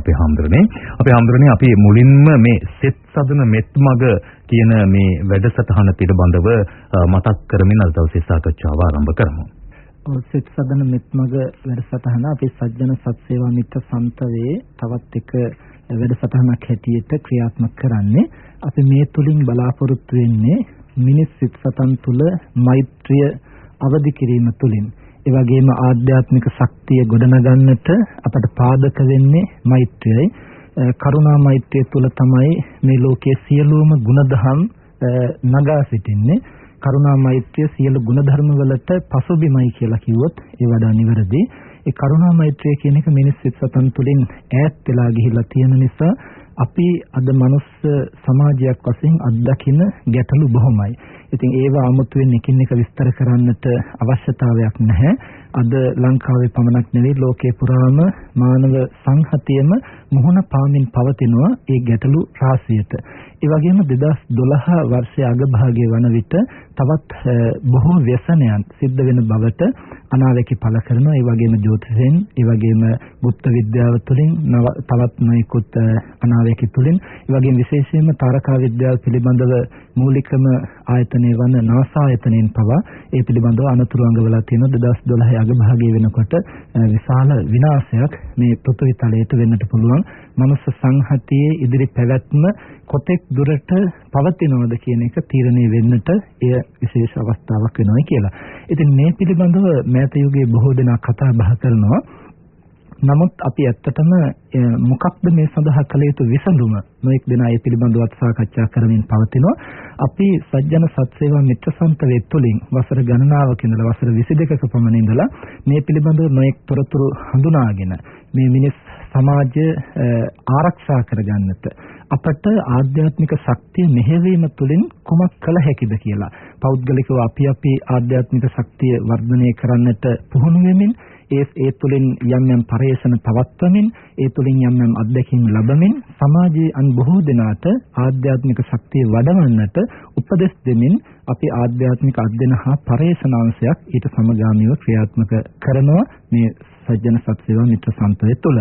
අපේ හාමුදුරනේ. අපේ හාමුදුරනේ අපි මුලින්ම මේ සෙත් සදන මෙත්මග කියන මේ වැඩසටහන පිළිබඳව මතක් කරමින් අද දවසේ සාකච්ඡාව ආරම්භ කරමු. සෙත් සදන මෙත්මග වැඩසටහන අපේ සජ්ජන සත්සේවා මිත්‍ර සම්තවේ තවත් එක වැඩසටහනක් හැටියට ක්‍රියාත්මක කරන්නේ. අපි මේ තුලින් බලාපොරොත්තු වෙන්නේ මිනිස් සිත් සතන් තුල මෛත්‍රිය අවදි කිරීම තුලින්. ඒ වගේම ආධ්‍යාත්මික ශක්තිය ගොඩනගන්නට අපට පාදක වෙන්නේ මෛත්‍රියයි. කරුණා මෛත්‍රිය තුල තමයි මේ ලෝකයේ සියලුම ගුණධම් නගා සිටින්නේ. කරුණා මෛත්‍රිය සියලු ගුණධර්ම වලට පසුබිමයි කියලා කිව්වොත් ඒ වඩා නිවැරදි. ඒ කරුණා මෛත්‍රිය කියන එක මිනිස් සිත් සතන් තුළින් ඈත් වෙලා ගිහිල්ලා තියෙන නිසා අපි අද මනුස්ස සමාජයක් වශයෙන් අත්දකින ගැටලු බොහොමයි. ඉතින් ඒවා 아무තුවෙන් එකින් එක විස්තර කරන්නට අවශ්‍යතාවයක් නැහැ. අද ලංකාවේ පමණක් නෙවෙයි ලෝකේ පුරාම මානව සංහතියම මුහුණ පාමින් පවතිනවා ඒ ගැටලු රාශියට. ඒ වගේම 2012 වර්ෂයේ අගභාගයේ වන විට තවත් බොහෝ ව්‍යසනයන් සිද්ධ වෙන බවට අනාවැකි පළ කරනවා. ඒ වගේම ජ්‍යොතිෂයෙන්, ඒ වගේම බුද්ධ විද්‍යාව තුළින් තවත් නොයෙකුත් අනාවැකි තුළින්, ඒ වගේම විශේෂයෙන්ම තාරකා විද්‍යාව පිළිබඳව මූලිකම ආයතනය වන නාසා ආයතනයෙන් පවා ඒ පිළිබඳව අනතුරු අඟවලා තියෙනවා 2012 අගභාගයේ වෙනකොට විශාල විනාශයක් මේ පෘථිවි තලයට වෙන්නට පුළුවන් මනුස්ස සංහතියේ ඉදිරි පැවැත්ම කොතෙක් දුරට පවතිනවද කියන එක තීරණය වෙන්නට එය විශේෂ අවස්ථාවක් වෙනවා කියලා. ඉතින් මේ පිළිබඳව මෑත යුගයේ බොහෝ දෙනා කතා බහ කරනවා නමුත් අපි ඇත්තටම මොකක්ද මේ සඳහා කළ යුතු විසඳුම නොඑක් දෙනා ඒ පිළිබඳව සාකච්ඡා කරමින් පවතිනවා. අපි සජ්ජන සත්සේවා මිත්‍ර සම්පවේ තුලින් වසර ගණනාවක ඉඳලා වසර 22ක පමණ ඉඳලා මේ පිළිබඳව නොඑක් තොරතුරු හඳුනාගෙන මේ මිනිස් සමාජය ආරක්ෂා කරගන්නට අපට ආධ්‍යාත්මික ශක්තිය මෙහෙවීම තුළින් කුමක් කළ හැකිද කියලා පෞද්ගලිකව අපි අපි ආධ්‍යාත්මික ශක්තිය වර්ධනය කරන්නට පුහුණු වෙමින් ඒ ඒ තුළින් යම් යම් පරේෂණ පවත්වමින් ඒ තුළින් යම් යම් අත්දැකීම් ලැබමින් සමාජයේ අන් බොහෝ දෙනාට ආධ්‍යාත්මික ශක්තිය වඩවන්නට උපදෙස් දෙමින් අපි ආධ්‍යාත්මික අධ්‍යයන හා පරේෂණාංශයක් ඊට සමගාමීව ක්‍රියාත්මක කරනවා මේ සජ්ජන සත්සේවා මිත්‍ර සම්පතය තුළ.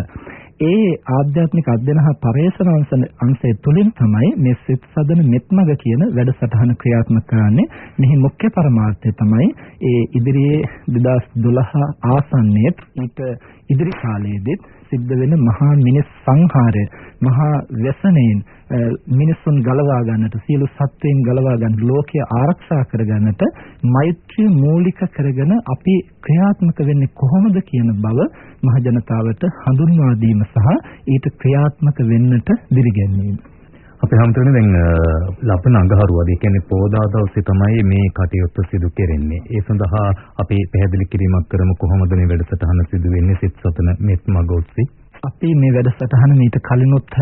ඒ ආධ්‍යාත්මික අධ්‍යයන හා පරේෂණ අංශය තුලින් තමයි මේ සිත් සදන මෙත්මග කියන වැඩසටහන ක්‍රියාත්මක කරන්නේ. මෙහි මුඛ්‍ය පරමාර්ථය තමයි ඒ ඉදිරියේ 2012 ආසන්නයේ ඊට ඉදිරි කාලයේදීත් සිද්ධ වෙන මහා මිනිස් සංහාරය මහා ව්‍යසනයෙන් මිනිසුන් ගලවා ගන්නට සියලු සත්වයන් ගලවා ගන්න ලෝකය ආරක්ෂා කර ගන්නට මෛත්‍රිය මූලික කරගෙන අපි ක්‍රියාත්මක වෙන්නේ කොහොමද කියන බව මහ ජනතාවට හඳුන්වා දීම සහ ඊට ක්‍රියාත්මක වෙන්නට දිරිගැන්වීම අපේ හැමතැනම දැන් ලබන අඟහරුවාද ඒ කියන්නේ පෝදා දවසේ තමයි මේ කටයුත්ත සිදු කෙරෙන්නේ. ඒ සඳහා අපි පැහැදිලි කිරීමක් කරමු කොහොමද මේ වැඩසටහන සිදු වෙන්නේ සිත් සතන මෙත් මග ඔස්සේ. අපි මේ වැඩසටහන මීට කලිනුත්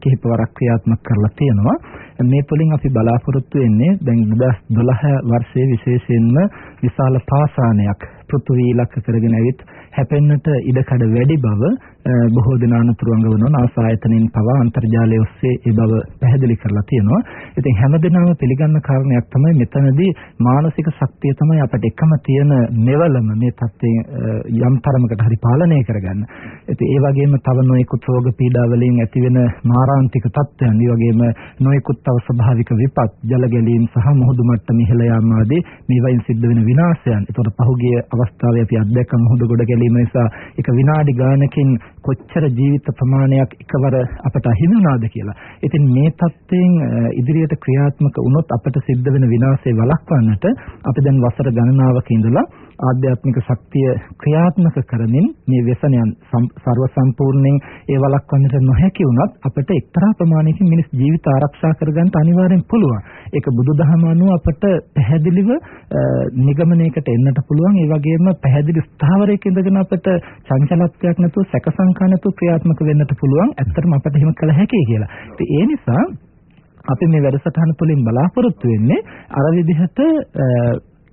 කිහිප වරක් ක්‍රියාත්මක කරලා තියෙනවා. මේ තුලින් අපි බලාපොරොත්තු වෙන්නේ දැන් 2012 වර්ෂයේ විශේෂයෙන්ම විශාල පාසානයක් පෘථුවි ඉලක්ක කරගෙන ඇවිත් හැපෙන්නට ඉඩකඩ වැඩි බව බොහෝ දෙනා අනතුරු අඟවනවා නාස ආයතනෙන් පවා අන්තර්ජාලය ඔස්සේ ඒ බව පැහැදිලි කරලා තියෙනවා. ඉතින් හැමදෙනාම පිළිගන්න කාරණයක් තමයි මෙතනදී මානසික ශක්තිය තමයි අපිට එකම තියෙන මෙවලම මේ තත්ත්වය යම් තරමකට හරි පාලනය කරගන්න. ඉතින් ඒ වගේම තව නොයෙකුත් රෝග පීඩා වලින් ඇතිවෙන මාරාන්තික තත්ත්වයන්, ඒ වගේම නොයෙකුත් තව ස්වභාවික විපත්, ජල ගැලීම් සහ මුහුදු මට්ටම ඉහළ යාම ආදී මේවයින් සිද්ධ වෙන විනාශයන්. ඒතකොට පහුගිය අවස්ථාවේ අපි අත්දැක මුහුදු ගොඩ ගැලීම නිසා එක විනාඩි ගානකින් කොච්චර ජීවිත ප්‍රමාණයක් එකවර අපට අහිමි වුණාද කියලා. ඉතින් මේ தත්ත්වයෙන් ඉදිරියට ක්‍රියාත්මක වුණොත් අපට සිද්ධ වෙන විනාශය වළක්වන්නට අපි දැන් වසර ගණනාවක ඉඳලා ආධ්‍යාත්මික ශක්තිය ක්‍රියාත්මක කරමින් මේ ව්‍යසනයන් ਸਰව සම්පූර්ණයෙන් ඒ වළක්වන්නට නොහැකි වුණත් අපිට එක්තරා ප්‍රමාණයකින් මිනිස් ජීවිත ආරක්ෂා කරගන්න අනිවාර්යෙන් පුළුවන්. ඒක බුදුදහම අනුව අපට පැහැදිලිව නිගමනයකට එන්නට පුළුවන්. ඒ වගේම පැහැදිලි ස්ථාවරයක ඉඳගෙන අපිට චංචලත්වයක් නැතුව සැකසං නැතුව ක්‍රියාත්මක වෙන්නට පුළුවන්. ඇත්තටම අපිට එහෙම කළ හැකියි කියලා. ඒ නිසා අපි මේ වැඩසටහන තුළින් බලාපොරොත්තු වෙන්නේ අර විදිහට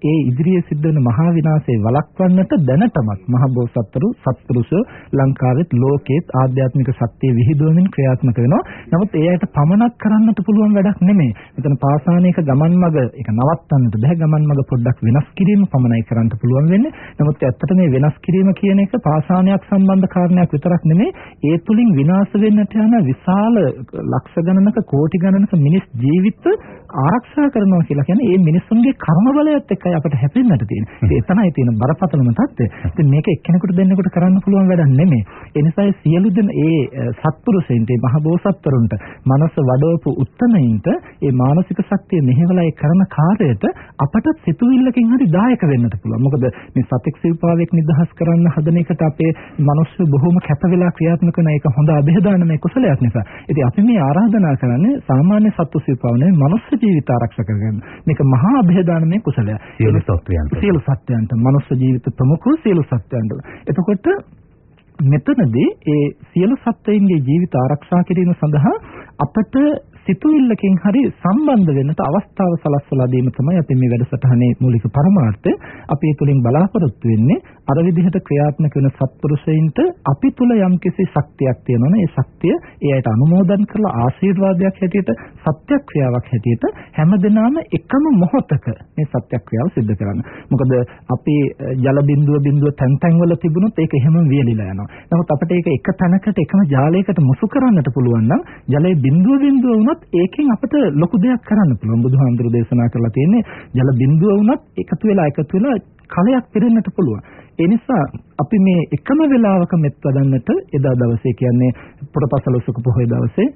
ඒ ඉදිරියේ සිද්ධ වෙන මහා විනාශය වළක්වන්නට දැනටමත් මහ බෝසත්තුරු සත්පුරුෂෝ ලංකාවෙත් ලෝකෙත් ආධ්‍යාත්මික ශක්තිය විහිදුවමින් ක්‍රියාත්මක වෙනවා. නමුත් ඒ අයට පමනක් කරන්නට පුළුවන් වැඩක් නෙමෙයි. මෙතන පාසානයක ගමන් මඟ ඒක නවත්තන්නට බෑ. ගමන් මඟ පොඩ්ඩක් වෙනස් කිරීම පමණයි කරන්න පුළුවන් වෙන්නේ. නමුත් ඇත්තට මේ වෙනස් කිරීම කියන එක පාසානයක් සම්බන්ධ කාරණයක් විතරක් නෙමෙයි. ඒ තුලින් විනාශ වෙන්නට යන විශාල ලක්ෂ ගණනක කෝටි ගණනක මිනිස් ජීවිත ආරක්ෂා කරනවා කියලා කියන්නේ මේ මිනිස්සුන්ගේ කර්ම බලයත් ඒකයි අපිට හැපෙන්නට තියෙන්නේ. ඒ තමයි තියෙන බරපතලම தත්ත්වය. ඉතින් මේක එක්කෙනෙකුට දෙන්නෙකුට කරන්න පුළුවන් වැඩක් නෙමෙයි. ඒ නිසා සියලු දෙන ඒ සත්පුරුෂයන්ට, මහ බෝසත්වරුන්ට, මනස වඩවපු උත්තමයින්ට ඒ මානසික ශක්තිය මෙහෙवला ඒ කරන කාර්යයට අපට සිතුවිල්ලකින් හරි දායක වෙන්නට පුළුවන්. මොකද මේ සතෙක් සිව්පාවෙක් නිදහස් කරන්න හදන එකට අපේ මිනිස්සු බොහොම කැප වෙලා ක්‍රියාත්මක කරන එක හොඳ અભේදානමය කුසලයක් නිසා. ඉතින් අපි මේ ආරාධනා කරන්නේ සාමාන්‍ය සත්තු සිව්පාව නෙවෙයි මනුස්ස ජීවිත ආරක්ෂා කරගන්න. මේක මහා અભේදානමය කුසලයක්. සියලු සත්වයන්ට. සියලු සත්වයන්ට මනුස්ස ජීවිත ප්‍රමුඛ සියලු සත්වයන්ට. එතකොට මෙතනදී ඒ සියලු සත්වයින්ගේ ජීවිත ආරක්ෂා කිරීම සඳහා අපට සිතුවිල්ලකින් හරි සම්බන්ධ වෙන්නට අවස්ථාව සලස්වලා දීම තමයි අපි මේ වැඩසටහනේ මූලික පරමාර්ථය. අපි ඒ තුලින් බලාපොරොත්තු වෙන්නේ අර විදිහට ක්‍රියාත්මක වෙන සත්පුරුෂයින්ට අපි තුල යම්කිසි ශක්තියක් තියෙනවනේ ඒ ශක්තිය ඒ අයට අනුමෝදන් කරලා ආශිර්වාදයක් හැටියට සත්‍යක්‍රියාවක් හැටියට හැමදෙනාම එකම මොහොතක මේ සත්‍යක්‍රියාව සිදු කරන්න. මොකද අපි ජල බිඳුව බිඳුව තැන් තැන් වල තිබුණොත් ඒක එහෙම වියලිලා යනවා. නමුත් අපිට ඒක එක තැනකට එකම ජාලයකට මුසු කරන්නට පුළුවන් නම් ජලයේ බිඳුව බිඳුව වුණත් ඒකෙන් අපිට ලොකු දෙයක් කරන්න පුළුවන්. බුදුහාමුදුරු දේශනා කරලා තියෙන්නේ ජල බිඳුව වුණත් එකතු වෙලා එකතු වෙලා කලයක් පිරෙන්නට පුළුවන්. ඒ නිසා අපි මේ එකම වෙලාවක මෙත් වදන්නට එදා දවසේ කියන්නේ පුරපසළොස්වක පොහොය දවසේ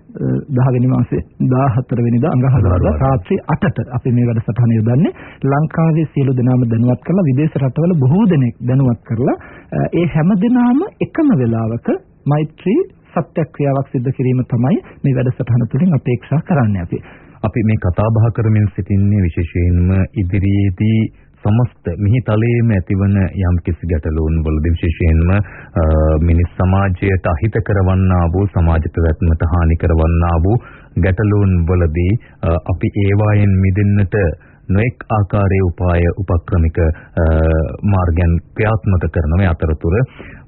10 වෙනි මාසේ 14 වෙනිදා අඟහරුවාදා රාත්‍රී 8ට අපි මේ වැඩසටහන යොදන්නේ ලංකාවේ සියලු දෙනාම දැනුවත් කරලා විදේශ රටවල බොහෝ දෙනෙක් දැනුවත් කරලා ඒ හැම දිනාම එකම වෙලාවක මෛත්‍රී සත්‍යක්‍රියාවක් සිදු කිරීම තමයි මේ වැඩසටහන තුළින් අපේක්ෂා කරන්නේ අපි. අපි මේ කතා බහ කරමින් සිටින්නේ විශේෂයෙන්ම ඉදිරියේදී සමස්ත මිහි තලයේම ඇතිවන යම් කිසි ගැටලුන් වලදී විශේෂයෙන්ම මිනිස් සමාජයට අහිත කරවන්නා වූ සමාජ පැවැත්මට හානි කරවන්නා වූ ගැටලුන් වලදී අපි ඒවායෙන් මිදෙන්නට නොඑක් ආකාරයේ උපාය උපක්‍රමික මාර්ගයන් ක්‍රියාත්මක කරන මේ අතරතුර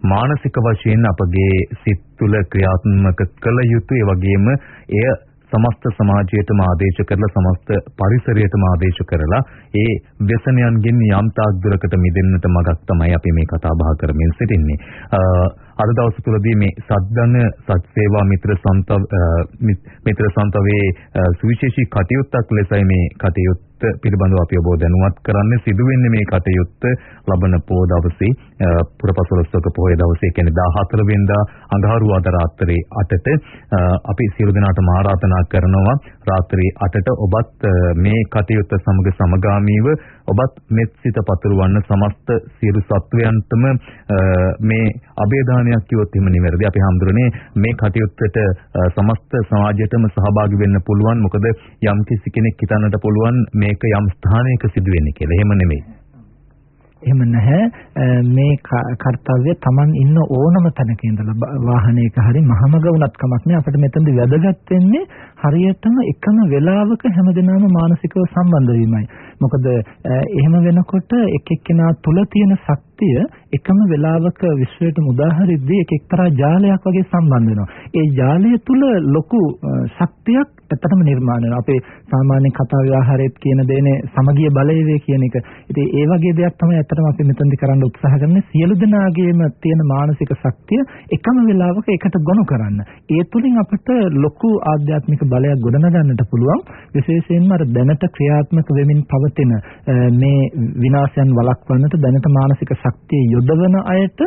මානසික වශයෙන් අපගේ සිත් තුළ ක්‍රියාත්මක කළ යුතු ඒ වගේම එය සමස්ත සමාජයටම ආදේශ කරලා සමස්ත පරිසරයටම ආදේශ කරලා ඒ ව්‍යසනයන්ගෙන් යම් තාක් දුරකට මිදෙන්නට මගක් තමයි අපි මේ කතා බහ කරමින් සිටින්නේ. අද දවස් තුලදී මේ සද්දන සත්සේවා මිත්‍ර සන්ත මිත්‍ර සන්තවේ සුවිශේෂී කටයුත්තක් ලෙසයි මේ කටයුත්ත පිළිබඳව අපි ඔබ දැනුවත් කරන්න සිදුවෙන්නේ මේ කටයුත්ත ලබන පෝ දවසේ පුරපසළොස්වක පොහොය දවසේ කියන්නේ 14 වෙනිදා අඟහරුවාදා රාත්‍රී 8ට අපි සියලු දෙනාටම ආරාධනා කරනවා රාත්‍රී 8ට ඔබත් මේ කටයුත්ත සමග සමගාමීව ඔබත් මෙත් සිත පතුරවන්න සමස්ත සියලු සත්වයන්ටම මේ අභේදානයක් කිව්වොත් එහෙම නිවැරදි. අපි හඳුරන්නේ මේ කටයුත්තට සමස්ත සමාජයටම සහභාගී වෙන්න පුළුවන්. මොකද යම් කිසි කෙනෙක් හිතන්නට පුළුවන් මේක යම් ස්ථානයක සිදුවෙන්නේ කියලා. එහෙම නෙමෙයි. එහෙම නැහැ මේ කාර්යය Taman ඉන්න ඕනම තැනක ඉඳලා වාහනයක හරි මහමග වුණත් කමක් නෑ අපිට මෙතනදි වැදගත් වෙන්නේ හරියටම එකම වෙලාවක හැමදෙනාම මානසිකව සම්බන්ධ වීමයි මොකද එහෙම වෙනකොට එක එක්කෙනා තුල තියෙන ශක්තිය එකම වෙලාවක විශ්වයට මුදාහරිද්දී එක එක්තරා ජාලයක් වගේ සම්බන්ධ වෙනවා ඒ ජාලය තුල ලොකු ශක්තියක් ඇත්තටම නිර්මාණය වෙනවා. අපේ සාමාන්‍ය කතා ව්‍යවහාරයේත් කියන දේනේ සමගිය බලය වේ කියන එක. ඉතින් ඒ වගේ දෙයක් තමයි ඇත්තටම අපි මෙතනදි කරන්න උත්සාහ කරන්නේ. සියලු දෙනාගේම තියෙන මානසික ශක්තිය එකම වෙලාවක එකට ගොනු කරන්න. ඒ තුලින් අපිට ලොකු ආධ්‍යාත්මික බලයක් ගොඩනගන්නට පුළුවන්. විශේෂයෙන්ම අර දැනට ක්‍රියාත්මක වෙමින් පවතින මේ විනාශයන් වළක්වන්නට දැනට මානසික ශක්තිය යොදවන අයට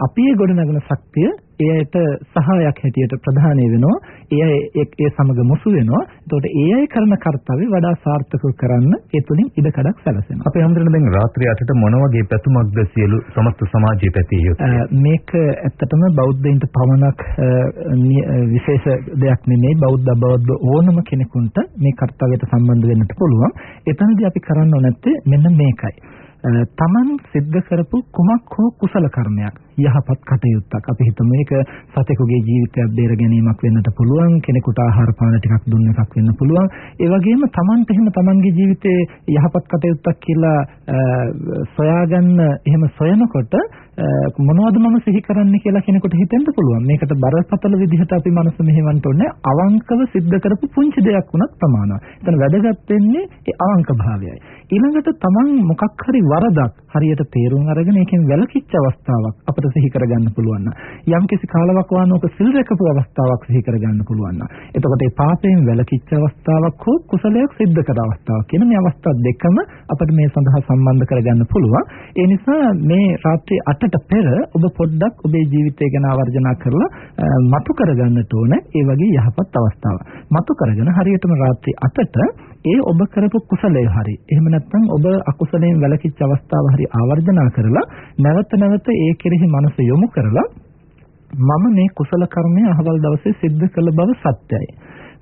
අපි ඒ ගොඩනගන ශක්තිය එයට සහායක් හැටියට ප්‍රධානී වෙනවා. ඒ ඒ සමග මුසු වෙනවා. එතකොට ඒ අය කරන කාර්යය වඩා සාර්ථකව කරන්න ඒ තුලින් ඉඩකඩක් සැලසෙනවා. අපේ හැමදෙරණ දැන් රාත්‍රී 8ට මොන වගේ පැතුමක්ද සියලු සමස්ත සමාජයේ පැතිය යුත්තේ? මේක ඇත්තටම බෞද්ධයින්ට පමණක් විශේෂ දෙයක් නෙමෙයි. බෞද්ධ බෞද්ධ ඕනම කෙනෙකුට මේ කාර්යයට සම්බන්ධ වෙන්නට පුළුවන්. එතනදී අපි කරන්න ඕනේ නැත්තේ මෙන්න මේකයි. තමන් සිද්ධ කරපු කුමක් හෝ කුසල කර්මයක් යහපත් කටයුත්තක් අපි හිතමු මේක සතෙකුගේ ජීවිතයක් බේර ගැනීමක් වෙන්නට පුළුවන් කෙනෙකුට ආහාර පාන ටිකක් දුන්න එකක් වෙන්න පුළුවන් ඒ වගේම Tamanට එහෙම Tamanගේ ජීවිතේ යහපත් කටයුත්තක් කියලා සොයාගන්න එහෙම සොයනකොට මොනවද මම සිහි කරන්නේ කියලා කෙනෙකුට හිතෙන්න පුළුවන් මේකට බරපතල විදිහට අපි මනස මෙහෙවන්න ඕනේ අවංකව සිද්ධ කරපු පුංචි දෙයක් වුණත් ප්‍රමාණවත්. එතන වැදගත් වෙන්නේ ඒ අවංක භාවයයි. ඊළඟට Taman මොකක් හරි වරදක් හරියට තේරුම් අරගෙන ඒකෙන් වැළකීච්ච අවස්ථාවක් අපිට සිහි කරගන්න පුළුවන් නම් යම්කිසි කාලවකවානුවක සිල් රැකපු අවස්ථාවක් සිහි කරගන්න පුළුවන් නම් එතකොට ඒ පාපයෙන් වැළකීච්ච අවස්ථාවක් හෝ කුසලයක් සිද්ධ කර අවස්ථාවක් කියන මේ අවස්ථා දෙකම අපිට මේ සඳහා සම්බන්ධ කරගන්න පුළුවන්. ඒ නිසා මේ රාත්‍රී 8ට පෙර ඔබ පොඩ්ඩක් ඔබේ ජීවිතය ගැන ආවර්ජනා කරලා මතු කරගන්නට ඕන ඒ වගේ යහපත් අවස්ථාවක්. මතු කරගෙන හරියටම රාත්‍රී 8ට ඒ ඔබ කරපු කුසලය හරි එහෙම නැත්නම් ඔබ අකුසලයෙන් වැළකීච්ච අවස්ථාව හරි ආවර්ජනා කරලා නැවත නැවත ඒ කෙරෙහි මනස යොමු කරලා මම මේ කුසල කර්මය අහවල් දවසේ සිද්ධ කළ බව සත්‍යයි.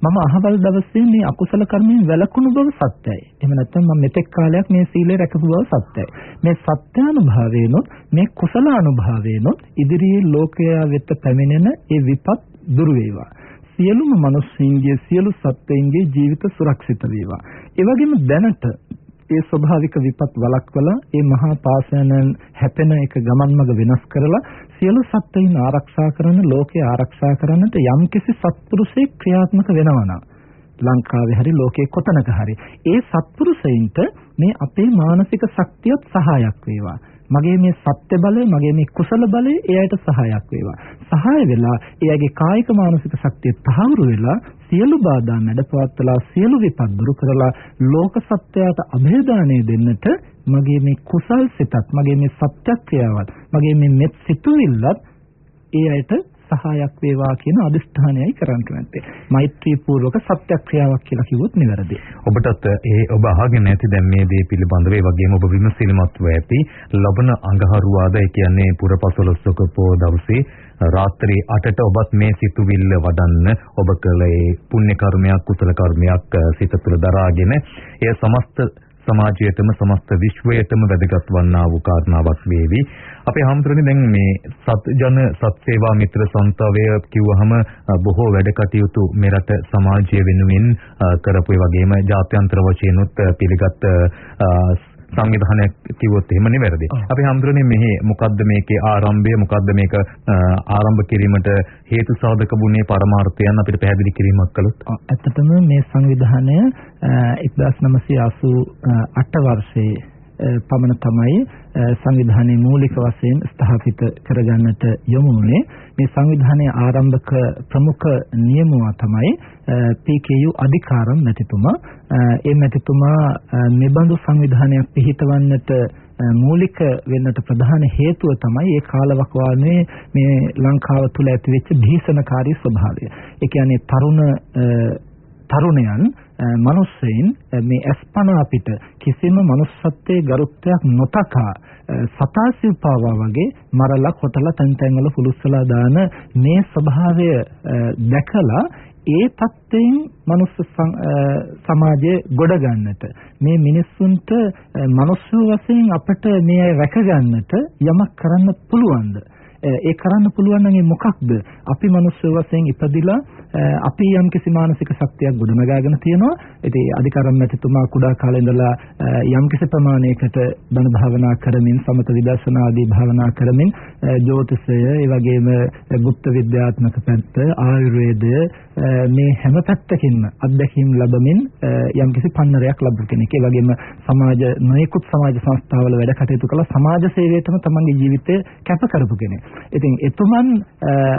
මම අහවල් දවසේ මේ අකුසල කර්මයෙන් වැළකුණු බව සත්‍යයි. එහෙම නැත්නම් මම මෙතෙක් කාලයක් මේ සීලය රැකපු බව සත්‍යයි. මේ සත්‍යානුභාවයෙන්ොත් මේ කුසලානුභාවයෙන්ොත් ඉදිරියේ ලෝකයා වෙත පැමිණෙන ඒ විපත් දුරු වේවා. සියලුම මිනිස්සුන්ගේ සියලු සත්ත්වයන්ගේ ජීවිත සුරක්ෂිත වේවා. ඒ වගේම දැනට ඒ ස්වභාවික විපත් වළක්වලා ඒ මහා පාසයන්න් හැපෙන එක ගමන් මඟ වෙනස් කරලා සියලු සත්ත්වයන් ආරක්ෂා කරන ලෝකය ආරක්ෂා කරන්නට යම්කිසි සත්පුරුෂයෙක් ක්‍රියාත්මක වෙනවා ලංකාවේ හරි ලෝකේ කොතනක හරි ඒ සත්පුරුෂයින්ට මේ අපේ මානසික ශක්තියත් සහායක් වේවා මගේ මේ සත්‍ය බලය මගේ මේ කුසල බලය එයාට සහායක් වේවා. සහාය වෙලා එයාගේ කායික මානසික ශක්තිය තහවුරු වෙලා සියලු බාධා මැඩපවත්ලා සියලු විපත් දුරු කරලා ලෝක සත්‍යයට અભේදානය දෙන්නට මගේ මේ කුසල් සිතත් මගේ මේ සත්‍යක්‍රියාවත් මගේ මේ මෙත් සිතුවිල්ලත් ඒ අයට සහායක් වේවා කියන අදිෂ්ඨානයයි කරන්න නැත්තේ. මෛත්‍රී පූර්වක සත්‍යක්‍රියාවක් කියලා කිව්වොත් නිවැරදි. ඔබටත් ඒ ඔබ අහගෙන ඇති දැන් මේ දේ පිළිබඳව ඒ වගේම ඔබ විමසිලිමත්ව ඇති ලබන අඟහරුවාද ඒ කියන්නේ පුරපසළොස්වක පෝ දවසේ රාත්‍රී 8ට ඔබත් මේ සිතුවිල්ල වඩන්න ඔබ කළ ඒ පුණ්‍ය කර්මයක් කුසල කර්මයක් සිත තුළ දරාගෙන එය සමස්ත සමාජයටම සමස්ත විශ්වයටම වැදගත් වන්නා වූ කාරණාවක් වේවි. අපේ හැමතුරුනේ දැන් මේ සත් ජන සත් සේවා මිත්‍ර සංස්ථාවය කිව්වහම බොහෝ වැඩ කටයුතු මෙරට සමාජය වෙනුවෙන් කරපු ඒ වගේම ජාත්‍යන්තර වශයෙන්ුත් පිළිගත් සංවිධානයක් කිව්වොත් එහෙම නෙවෙරද? අපි හඳුරන්නේ මෙහි මොකද්ද මේකේ ආරම්භය මොකද්ද මේක ආරම්භ කිරීමට හේතු සාධක වුණේ පරමාර්ථයන් අපිට පැහැදිලි කිරීමක් කළොත්. ඇත්තටම මේ සංවිධානය 1988 වර්ෂයේ පමණ තමයි සංවිධානයේ මූලික වශයෙන් ස්ථාපිත කරගන්නට යොමු වුණේ මේ සංවිධානයේ ආරම්භක ප්‍රමුඛ නියමුවා තමයි PKU අධිකාරම් මැතිතුමා ඒ මැතිතුමා නිබඳු සංවිධානයක් පිහිටවන්නට මූලික වෙන්නට ප්‍රධාන හේතුව තමයි ඒ කාලවකවානුවේ මේ ලංකාව තුල ඇතිවෙච්ච භීෂණකාරී ස්වභාවය. ඒ කියන්නේ තරුණ තරුණයන් මිනිස්සෙයින් මේ අස්පන අපිට කිසිම manussත්වයේ ගරුත්වයක් නොතකා සතාසිව්පාවා වගේ මරලා කොටලා තැන් තැන් වල පුලුස්සලා දාන මේ ස්වභාවය දැකලා ඒ தත්ත්වයෙන් මනුස්ස සමාජය ගොඩ ගන්නට මේ මිනිස්සුන්ට මනුස්ස වශයෙන් අපිට මේ රැක ගන්නට යමක් කරන්න පුළුවන්ද? ඒ කරන්න පුළුවන් නම් මොකක්ද අපි මනුස්ස වශයෙන් ඉපදිලා අපි යම් කිසි මානසික ශක්තියක් ගොඩනගාගෙන තියෙනවා. ඉතින් අධිකරම් මැතිතුමා කුඩා කාලේ ඉඳලා යම් කිසි ප්‍රමාණයකට බණ භාවනා කරමින් සමත විදර්ශනා ආදී භාවනා කරමින් ජ්‍යොතිෂය, ඒ වගේම ගුප්ත විද්‍යාත්මක පැත්ත, ආයුර්වේදය මේ හැම පැත්තකින්ම අත්දැකීම් ලැබමින් යම් කිසි පන්නරයක් ලැබු කෙනෙක්. ඒ වගේම සමාජ නොයෙකුත් සමාජ සංස්ථාවල වැඩ කටයුතු කළ සමාජ සේවයටම තමන්ගේ ජීවිතය කැප කරපු කෙනෙක්. ඉතින් එතුමන්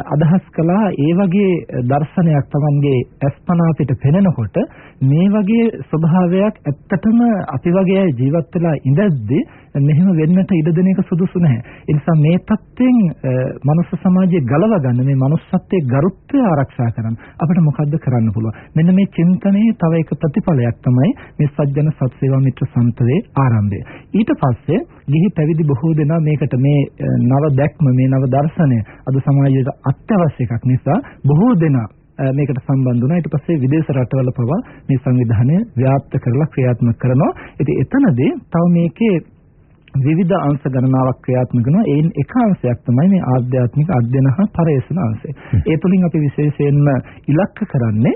අදහස් කළා ඒ වගේ දර්ශන ලක්ෂණයක් Tamanගේ අස්පනා පිට පෙනෙනකොට මේ වගේ ස්වභාවයක් ඇත්තටම අපි වගේ අය ජීවත් වෙලා ඉඳද්දී මෙහෙම වෙන්නට ඉඩ දෙන එක සුදුසු නැහැ. ඒ නිසා මේ தත්ත්වෙන් මනුස්ස සමාජයේ ගලව ගන්න මේ manussත්වයේ ගරුත්වය ආරක්ෂා කරන්න අපිට මොකද්ද කරන්න පුළුවන්? මෙන්න මේ චින්තනයේ තව එක ප්‍රතිඵලයක් තමයි මේ සත්ජන සත්සේවා මිත්‍ර සම්පතේ ආරම්භය. ඊට පස්සේ ගිහි පැවිදි බොහෝ දෙනා මේකට මේ නව දැක්ම මේ නව දර්ශනය අද සමාජයට අත්‍යවශ්‍ය එකක් නිසා බොහෝ දෙනා මේකට සම්බන්ධ වුණා. ඊට පස්සේ විදේශ රටවල පවා මේ සංවිධානය ව්‍යාප්ත කරලා ක්‍රියාත්මක කරනවා. ඉතින් එතනදී තව මේකේ විවිධ අංශ ගණනාවක් ක්‍රියාත්මක වෙනවා. ඒන් එක අංශයක් තමයි මේ ආධ්‍යාත්මික අධ්‍යයන හා පරේෂණ අංශය. ඒ තුලින් අපි විශේෂයෙන්ම ඉලක්ක කරන්නේ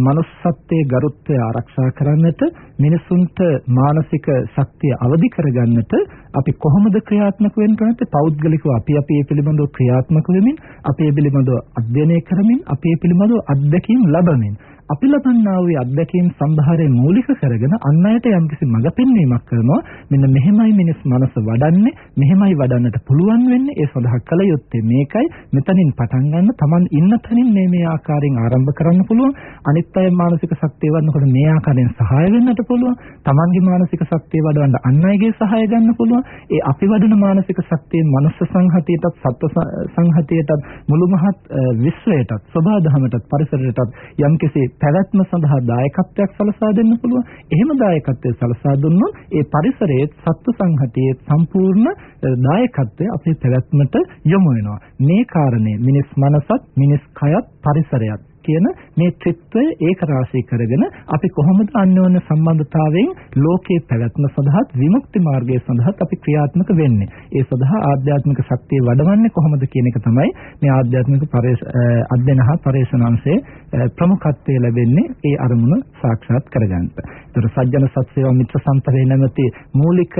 manussත්වයේ ගරුත්වය ආරක්ෂා කරන්නට මිනිසුන්ට මානසික ශක්තිය අවදි කරගන්නට අපි කොහොමද ක්‍රියාත්මක වෙන්න ඕනේ පෞද්ගලිකව අපි අපි ඒ පිළිබඳව ක්‍රියාත්මක වෙමින් අපි ඒ පිළිබඳව අධ්‍යයනය කරමින් අපි ඒ පිළිබඳව අත්දැකීම් ලබමින් අපි ලබන්නා වූ අත්දැකීම් සම්භාරය මූලික කරගෙන අන් අයට යම්කිසි මඟ පෙන්වීමක් කරනවා. මෙන්න මෙහෙමයි මිනිස් මනස වඩන්නේ මෙහෙමයි වඩන්නට පුළුවන් වෙන්නේ. ඒ සඳහා කල යුත්තේ මේකයි. මෙතනින් පටන් ගන්න Taman ඉන්න තැනින් මේ මේ ආකාරයෙන් ආරම්භ කරන්න පුළුවන්. අනිත් අය මානසික ශක්තිය වඩනකොට මේ ආකාරයෙන් සහාය වෙන්නට පුළුවන් Tamanගේ මානසික ශක්තිය වඩවන්න අන් අයගේ සහාය ගන්න පුළුවන් ඒ අපි වඩන මානසික ශක්තියෙන් මනස සංහතියටත් සත්ව සංහතියටත් මුළු මහත් විශ්වයටත් සබහා දහමටත් පරිසරයටත් යම්කිසි පැවැත්ම සඳහා දායකත්වයක් සලසා දෙන්න පුළුවන්. එහෙම දායකත්වය සලසා දුන්නොත් ඒ පරිසරයේ සත්ව සංහතියේ සම්පූර්ණ දායකත්වය අපේ පැවැත්මට යොමු වෙනවා. මේ කාරණේ මිනිස් මනසත් මිනිස් කයත් පරිසරයත් කියන මේ ත්‍රිත්වය ඒක රාශී කරගෙන අපි කොහොමද අන්‍යෝන්‍ය සම්බන්ධතාවයෙන් ලෝකේ පැවැත්ම සඳහා විමුක්ති මාර්ගය සඳහා අපි ක්‍රියාත්මක වෙන්නේ. ඒ සඳහා ආධ්‍යාත්මික ශක්තිය වඩවන්නේ කොහොමද කියන එක තමයි මේ ආධ්‍යාත්මික අධ්‍යයන හා පරිශනාංශයේ ප්‍රමුඛත්වය ලැබෙන්නේ ඒ අරමුණ සාක්ෂාත් කරගන්නට. ඒතර සත්‍යන සත්‍යව මිත්‍ර සම්පරේ නැමැති මූලික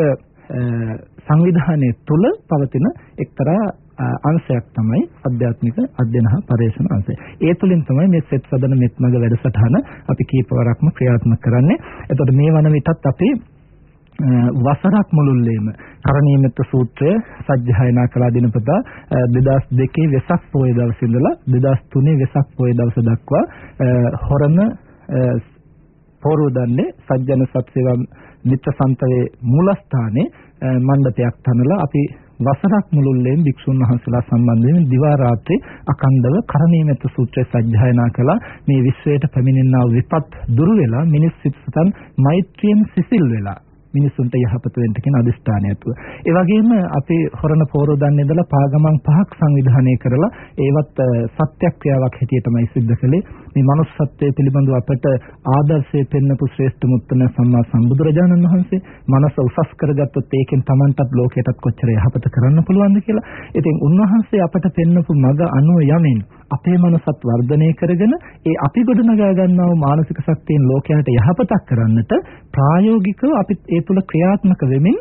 සංවිධානයේ තුල පවතින එක්තරා අංශයක් තමයි අධ්‍යාත්මික අධ්‍යයන හා පරිශන අංශය. ඒ තුලින් තමයි මේ සෙත් සදන මෙත්මග වැඩසටහන අපි කීපවරක්ම ක්‍රියාත්මක කරන්නේ. එතකොට මේ වන විටත් අපි වසරක් මුළුල්ලේම කරණීයමෙත්ත සූත්‍රය සජ්ජායනා කළා දිනපතා 2002 වෙසක් පොය දවසේ ඉඳලා 2003 වෙසක් පොය දවස දක්වා හොරණ පෝරෝදන්නේ සජ්ජන සත්සේවා මිත්‍ර සන්තරේ මූලස්ථානයේ මණ්ඩපයක් තනලා අපි වසරක් මුළුල්ලෙන් භික්ෂුන් වහන්සේලා සම්බන්ධයෙන් දිවා රාත්‍රී අකණ්ඩව කරණීයමෙත් සූත්‍රය සජ්ජායනා කළා. මේ විශ්වයට පැමිණෙනා විපත් දුරු වෙලා මිනිස් සිත් සතන් මෛත්‍රියෙන් සිසිල් වෙලා මිනිසුන්ට යහපත වෙන්න කියන අදිෂ්ඨානය තුව. ඒ වගේම අපේ හොරණ පෝරෝදන් ඉඳලා පාගමන් පහක් සංවිධානය කරලා ඒවත් සත්‍යක්‍රියාවක් හැටියටමයි සිද්ධ කළේ. මේ manussත්වයේ පිළිබඳව අපට ආදර්ශයේ පෙන්වපු ශ්‍රේෂ්ඨ මුත්තම සම්මා සම්බුදුරජාණන් වහන්සේ මනස උසස් කරගත්තොත් ඒකෙන් Tamanටත් ලෝකයටත් කොච්චර යහපත කරන්න පුළුවන්ද කියලා. ඉතින් උන්වහන්සේ අපට පෙන්වපු මඟ අනුව යමින් අපේ මනසත් වර්ධනය කරගෙන ඒ අපි ගොඩනගා ගන්නා වූ මානසික ශක්තියෙන් ලෝකයට යහපතක් කරන්නට ප්‍රායෝගිකව අපි ඒ තුල ක්‍රියාත්මක වෙමින්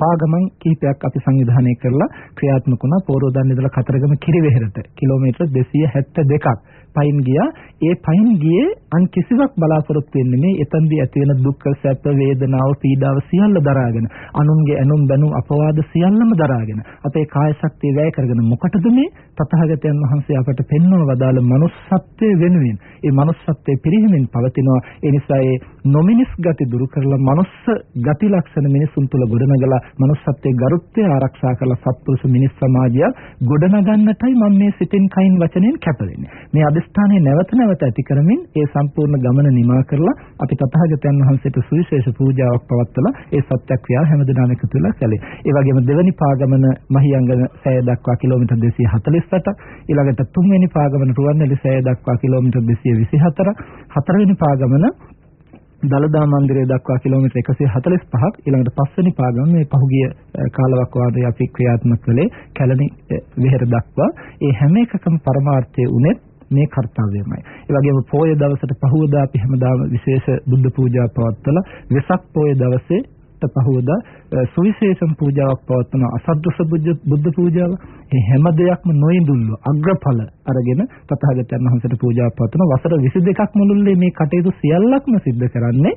පාගමන් කීපයක් අපි සංවිධානය කරලා ක්‍රියාත්මක වුණා. පෝරෝදන් ඉඳලා කතරගම කිරිවෙහෙරට. කිලෝමීටර් 272ක් පයින් ගියා. ඒ පයින් ගියේ අන් කිසිවක් බලාපොරොත්තු වෙන්නේ මේ එතනදී ඇති වෙන දුක් සැප වේදනාව පීඩාව සියල්ල දරාගෙන අනුන්ගේ ඇනුම් බැනුම් අපවාද සියල්ලම දරාගෙන අපේ කාය ශක්තිය වැය කරගෙන මොකටද මේ තථාගතයන් වහන්සේ අපට පෙන්වන වදාළ manussත්වයේ වෙනුවෙන් ඒ manussත්වයේ පිරිහමින් පවතිනවා. ඒ නිසා ඒ නොමිනිස් ගති දුරු කරලා manuss ගති ලක්ෂණ මිනිසුන් තුළ ගොඩනගලා manussත්වයේ ගරුත්වය ආරක්ෂා කරලා සත්පුරුෂ මිනිස් සමාජය ගොඩනගන්නටයි මම මේ සිතින් කයින් වචනෙන් කැපවෙන්නේ මේ අදිස්ථානයේ නැවත නැවත ඇති කරමින් ඒ සම්පූර්ණ ගමන නිමා කරලා අපි තථාගතයන් වහන්සේට සුවිශේෂ පූජාවක් පවත්වලා ඒ සත්‍යක්‍රියාව හැමදෙනාම එකතු වෙලා කළේ. ඒ වගේම දෙවැනි පාගමන මහියංගන සෑය දක්වා කිලෝමීටර් 248ක් ඊළඟට තුන්වෙනි පාගමන රුවන්වැලි සෑය දක්වා කිලෝමීටර් 224ක් හතරවෙනි පාගමන දලදා මන්දිරය දක්වා කිලෝමීටර් 145ක් ඊළඟට පස්වෙනි පාගම මේ පහුගිය කාලවක් වාරයේ අපි ක්‍රියාත්මක කළේ කැලණි විහෙර දක්වා ඒ හැම එකකම පරමාර්ථය උනේත් මේ කාර්යයමයි. ඒ වගේම පොය දවසට පහුවදා අපි හැමදාම විශේෂ බුද්ධ පූජා පවත්වලා වෙසක් පොය දවසේ පහුවදා සුවිශේෂම් පූජාවක් පවත්වන අසද්දස බුද්ධ පූජාව මේ හැම දෙයක්ම නොඉඳුල්ව අග්‍රඵල අරගෙන තථාගතයන් වහන්සේට පූජාවක් පවත්වන වසර 22ක් මුළුල්ලේ මේ කටයුතු සියල්ලක්ම සිද්ධ කරන්නේ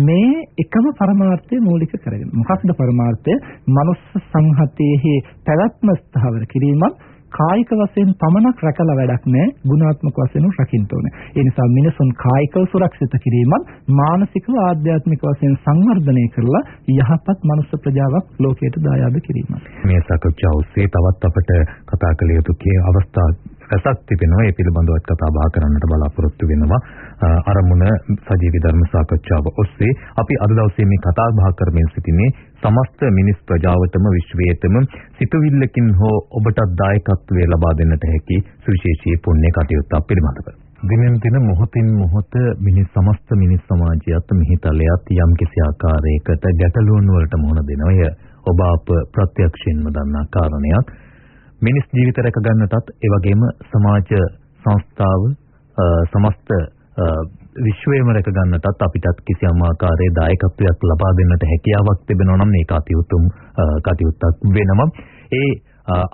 මේ එකම පරමාර්ථය මූලික කරගෙන. මොකක්ද පරමාර්ථය? මනුස්ස සංහතයේ පැවැත්ම ස්ථාවර කිරීමක් කායික වශයෙන් පමණක් රැකලා වැඩක් නැහැ ගුණාත්මක වශයෙන් රකින්න ඕනේ. ඒ නිසා මිනිසුන් කායිකව සුරක්ෂිත කිරීමත් මානසිකව ආධ්‍යාත්මික වශයෙන් සංවර්ධනය කරලා යහපත් මනුෂ්‍ය ප්‍රජාවක් ලෝකයට දායාද කිරීමත්. මේ සාකච්ඡාව ඔස්සේ තවත් අපට කතා කළ යුතු කී අවස්ථා රසක් තිබෙනවා ඒ පිළිබඳව කතා බහ කරන්නට බලාපොරොත්තු වෙනවා අරමුණ සජීවී ධර්ම සාකච්ඡාව ඔස්සේ අපි අද දවසේ මේ කතා බහ කරමින් සිටින්නේ සමස්ත මිනිස් ප්‍රජාවතම විශ්වයේතම සිතුවිල්ලකින් හෝ ඔබටත් දායකත්වයේ ලබා දෙන්නට හැකි සුවිශේෂී පුණ්‍ය කටයුත්තක් පිළිබඳව දිනෙන් දින මොහොතින් මොහොත මිනිස් සමස්ත මිනිස් සමාජයත් මිහිතලයත් යම් කිසි ආකාරයකට ගැටලුවන් වලට මුහුණ දෙනවා. ඔබ අප ප්‍රත්‍යක්ෂයෙන්ම දන්නා කාරණයක්. මිනිස් ජීවිත රැක ගන්නටත් ඒ වගේම සමාජ සංස්ථාව සමස්ත විශ්වයම රැක ගන්නටත් අපිටත් කිසියම් ආකාරයේ දායකත්වයක් ලබා දෙන්නට හැකියාවක් තිබෙනවා නම් මේක අති උතුම් කටයුත්තක් වෙනවා. ඒ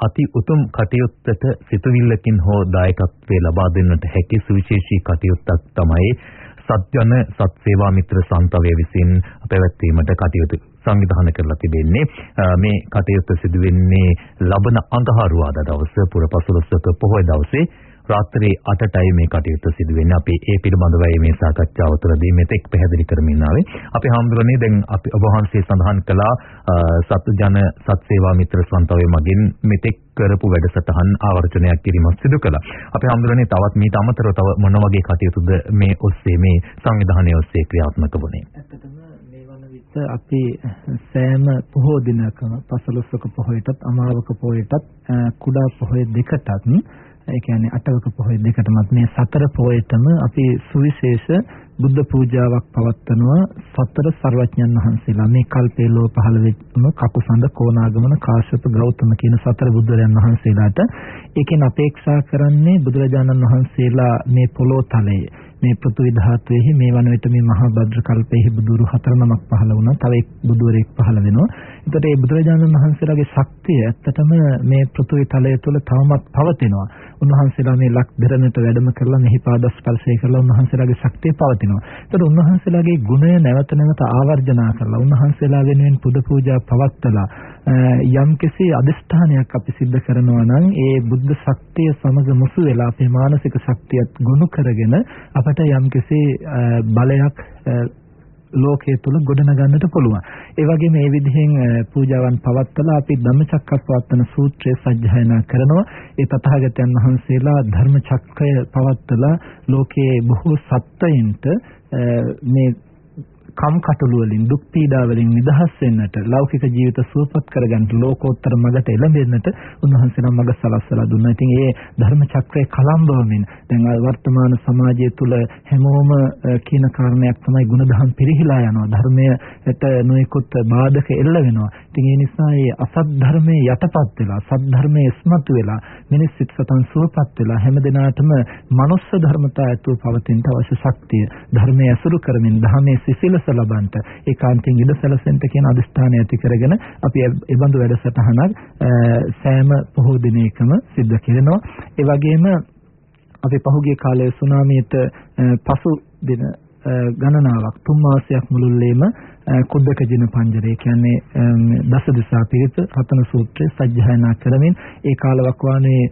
අති උතුම් කටයුත්තට සිතුවිල්ලකින් හෝ දායකත්වයේ ලබා දෙන්නට හැකි සුවිශේෂී කටයුත්තක් තමයි සත්‍යන සත් සේවා මිත්‍ර සංතවය විසින් පැවැත්වීමට කටයුතු සංවිධානය කරලා තිබෙන්නේ. මේ කටයුත්ත සිදු වෙන්නේ ලබන අඟහරුවාදා දවස පුරපසළොස්වක පොහොය දවසේ රාත්‍රී 8ටයි මේ කටයුත්ත සිදු වෙන්නේ. අපි ඒ පිළිබඳවයි මේ සාකච්ඡාව තුළදී මෙතෙක් පැහැදිලි කරමින් ආවේ. අපි හාමුදුරනේ දැන් අපි ඔබ වහන්සේ සඳහන් කළා සත් ජන සත් සේවා මිත්‍ර සන්තාවේ මගින් මෙතෙක් කරපු වැඩසටහන් ආවර්ජනයක් කිරීමක් සිදු කළා. අපි හාමුදුරනේ තවත් මීට අමතරව තව මොන වගේ කටයුතුද මේ ඔස්සේ මේ සංවිධානය ඔස්සේ ක්‍රියාත්මක වුණේ? අපි සෑම පොහෝ දිනකම පසළොස්වක පොහොයටත් අමාවක පොහොයටත් කුඩා පොහොය දෙකටත් ඒ කියන්නේ අටවක පොහොය දෙකටමත් මේ සතර පොහොයටම අපි සුවිශේෂ බුද්ධ පූජාවක් පවත්වනවා සතර සර්වඥන් වහන්සේලා මේ කල්පේ ලෝ පහළ වෙච්චම කකුසඳ කොණාගමන කාශ්‍යප ගෞතම කියන සතර බුදුරයන් වහන්සේලාට ඒකෙන් අපේක්ෂා කරන්නේ බුදුරජාණන් වහන්සේලා මේ පොළොව තලයේ මේ පෘථිවි ධාතුවේහි මේ වන විට මේ මහා භද්‍ර කල්පයේහි බුදුරු හතර නමක් පහළ වුණා. තව එක් බුදුවරයෙක් පහළ වෙනවා. එතකොට මේ බුදුරජාණන් වහන්සේලාගේ ශක්තිය ඇත්තටම මේ පෘථිවි තලය තුළ තවමත් පවතිනවා. උන්වහන්සේලා මේ ලක් දරණට වැඩම කරලා මෙහි පාද ස්පර්ශය කරලා උන්වහන්සේලාගේ ශක්තිය පවතිනවා. එතකොට උන්වහන්සේලාගේ ගුණය නැවත නැවත ආවර්ජනා කරලා උන්වහන්සේලා වෙනුවෙන් පුද පූජා පවත්වලා යම්කිසි අදිෂ්ඨානයක් අපි සිද්ධ කරනවා නම් ඒ බුද්ධ ශක්තිය සමග මුසු වෙලා අපේ මානසික ශක්තියත් ගොනු කරගෙන අපට යම්කිසි බලයක් ලෝකයේ තුල ගොඩනගන්නට පුළුවන්. ඒ වගේම මේ විදිහෙන් පූජාවන් පවත්වලා අපි ධම්මචක්කප්පවත්තන සූත්‍රය සජ්ජායනා කරනවා. ඒ තථාගතයන් වහන්සේලා ධර්මචක්‍රය පවත්වලා ලෝකයේ බොහෝ සත්ත්වයින්ට මේ කම් කටළු වලින් දුක් පීඩා වලින් නිදහස් වෙන්නට ලෞකික ජීවිත සුවපත් කරගන්න ලෝකෝත්තර මඟට එළඹෙන්නට උන්වහන්සේලා මඟ සලස්සලා දුන්නා. ඉතින් ඒ ධර්ම චක්‍රයේ කලම්බවමින් දැන් වර්තමාන සමාජය තුළ හැමෝම කියන කාරණයක් තමයි ಗುಣධම් පිරිහිලා යනවා. ධර්මයට නොයෙකුත් බාධක එල්ල වෙනවා. ඉතින් ඒ නිසා මේ අසත් ධර්මයේ යටපත් වෙලා සත් ධර්මයේ ඉස්මතු වෙලා මිනිස් සිත් සතන් සුවපත් වෙලා හැම දිනාටම මනුස්ස ධර්මතා ඇතුව පවතින අවශ්‍ය ශක්තිය ධර්මයේ අසුරු කරමින් ධර්මයේ සිසිලස ලබන්ට ඒකාන්තයෙන් ඉඩ සැලසෙන්න කියන අදිස්ථානය ඇති කරගෙන අපි ඒ බඳු වැඩසටහනක් සෑම පොහොය දිනයකම සිද්ධ කරනවා. ඒ වගේම අපි පහුගිය කාලයේ සුනාමියට පසු දින ගණනාවක් තුන් මාසයක් මුළුල්ලේම කුද්දක ජින පංජරය කියන්නේ දස දිසා පිරිත රතන සූත්‍රය සජ්ජායනා කරමින් ඒ කාලවකවානේ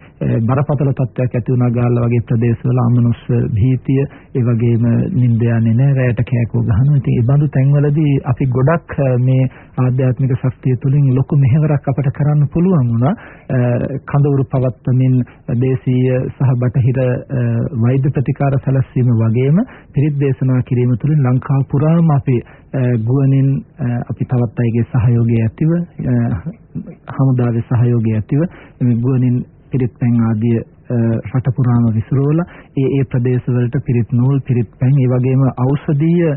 බරපතල තත්ත්වයක් ඇති වුණා. ගාල්ල වගේ ප්‍රදේශවල අමනුස්ස භීතිය ඒ වගේම නිින්ද යන්නේ නැහැ රැයට කෑකෝ ගහනවා. ඉතින් ඒ බඳු තැන්වලදී අපි ගොඩක් මේ ආධ්‍යාත්මික ශක්තිය තුළින් ලොකු මෙහෙවරක් අපට කරන්න පුළුවන් වුණා. කඳවුරු පවත්වමින් දේශීය සහ බටහිර වෛද්‍ය ප්‍රතිකාර සැලැස්වීම වගේම පිරිත් දේශනා කිරීම තුළින් ලංකාව පුරාම අපි ගුවනින් අපි තවත් අයගේ සහයෝගය ඇතිව හමුදාවේ සහයෝගය ඇතිව මේ ගුවනින් පිරිත් පැන් ආදිය රට පුරාම විසිරවලා ඒ ඒ ප්‍රදේශවලට පිරිත් නූල් පිරිත් පැන් ඒ වගේම ඖෂධීය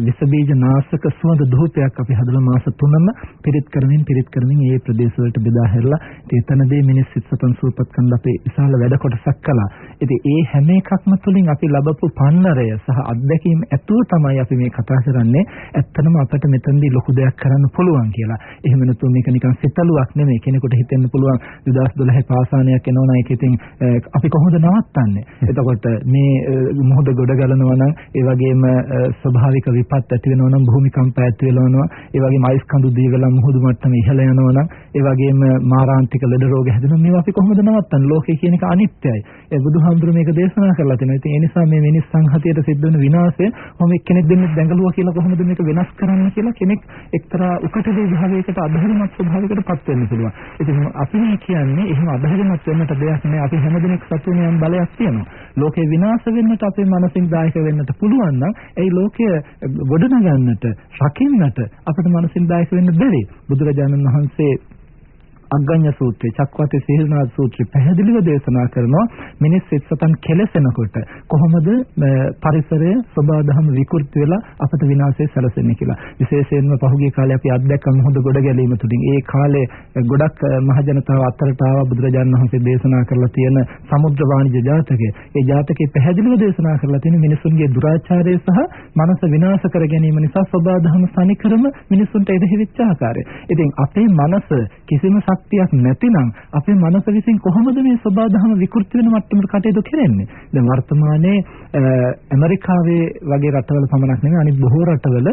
විස බීජ නාශක සුවඳ ධූපයක් අපි හදලා මාස 3ම පිරිත් කරමින් පිරිත් කරමින් ඒ ප්‍රදේශවලට බෙදා හැරලා එතනදී මිනිස් සිත් සතන් සූපත් කන්ද අපේ විශාල වැඩ කොටසක් කළා. ඉතින් ඒ හැම එකක්ම තුලින් අපි ලබපු පන්නරය සහ අත්දැකීම් ඇතුව තමයි අපි මේ කතා කරන්නේ. ඇත්තටම අපිට මෙතනදී ලොකු දෙයක් කරන්න පුළුවන් කියලා. එහෙම නැත්නම් මේක නිකන් සිතලුවක් නෙමෙයි. කෙනෙකුට හිතෙන්න පුළුවන් 2012 පාසානයක් එනවනම් ඒක ඉතින් අපි කොහොමද නවත්තන්නේ? එතකොට මේ මොහොත ගොඩ ගලනවා නම් ඒ වගේම ස්වභාවික විපත් ඇති වෙනවා නම් භූමිකම්ප ඇති වෙනවා ඒ වගේම අයිස් කඳු දී වෙලා මුහුදු මට්ටම ඉහළ යනවා නම් ඒ වගේම මාරාන්තික ලෙඩ රෝග හැදෙනවා මේවා අපි කොහොමද නවත්තන්නේ? ලෝකය කියන එක අනිත්‍යයි. ඒ බුදුහාමුදුරු මේක දේශනා කරලා තියෙනවා. ඉතින් ඒ නිසා මේ මිනිස් සංහතියට සිද්ධ වෙන විනාශය කොහොම එක්කෙනෙක් දෙන්නෙක් දැඟලුවා කියලා කොහොමද මේක වෙනස් කරන්න කියලා කෙනෙක් එක්තරා උකටදී භාවයකට අධහරමත් ස්වභාවයකට පත් වෙන්න පුළුවන්. ඉතින් අපි මේ කියන්නේ එහෙම අධහරමත් වෙන්නට දෙයක් නෑ. අපි හැමදෙනෙක් සතු වෙන යම් බලයක් තියෙනවා. ලෝකේ විනාශ වෙන්නට අපේ මනසින් දායක වෙන්නට පුළුවන් නම් ඒ ලෝකය ගොඩනගන්නට, රකින්නට අපිට මනසින් දායක වෙන්න බැරි. බුදුරජාණන් වහන්සේ අග්ගඤ්ඤ සූත්‍රය, චක්කවතී සීලනාද සූත්‍රය පැහැදිලිව දේශනා කරනවා මිනිස් සිත් සතන් කෙලසෙනකොට කොහොමද පරිසරය සබාධම විකෘති වෙලා අපට විනාශය සැලසෙන්නේ කියලා. විශේෂයෙන්ම පහුගිය කාලේ අපි අත්දැකම හොඳ ගොඩ ගැලීම තුලින් ඒ කාලේ ගොඩක් මහ ජනතාව අතරට ආව බුදුරජාණන් වහන්සේ දේශනා කරලා තියෙන සමුද්‍ර වාණිජ ජාතකය. ඒ ජාතකයේ පැහැදිලිව දේශනා කරලා තියෙන මිනිසුන්ගේ දුරාචාරය සහ මනස විනාශ කර ගැනීම නිසා සබාධම සනිකරම මිනිසුන්ට එදෙහිවිච්ච ආකාරය. ඉතින් අපේ මනස කිසිම ශක්තියක් නැතිනම් අපේ මනස විසින් කොහොමද මේ සබාධම විකෘති වෙන මට්ටමකට කටයුතු කරන්නේ? දැන් වර්තමානයේ ඇමරිකාවේ වගේ රටවල පමණක් නෙවෙයි අනිත් බොහෝ රටවල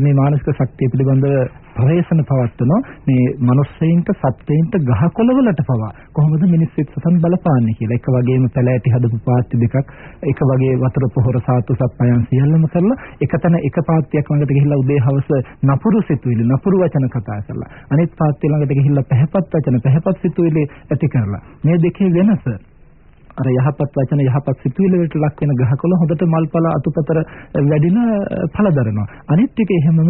මේ මානසික ශක්තිය පිළිබඳව පරේෂණ පවත්වනවා. මේ මිනිස්සෙයින්ට සත්ත්වයින්ට ගහකොළවලට පවා. කොහොමද මිනිස්සුත් සතන් බලපාන්නේ කියලා. එක වගේම පැලෑටි හදපු පාත්ති දෙකක් එක වගේ වතුර පොහොර සාතු සප්පයන් සියල්ලම කරලා එකතන එක පාත්තියක් ළඟට ගිහිල්ලා උදේ හවස නපුරු සිතුවිලි නපුරු වචන කතා කරලා. අනිත් පාත්තිය ළඟට ගිහිල්ලා පැහැපත් වචන පැහැපත් සිතුවිලි ඇති කරලා. මේ දෙකේ වෙනස අර යහපත් වචන යහපත් සිතුවිලි වලට ලක් වෙන ගහකොළ හොඳට මල්පල අතුපතර වැඩිලා ඵල දරනවා. අනිත් ටික එහෙමම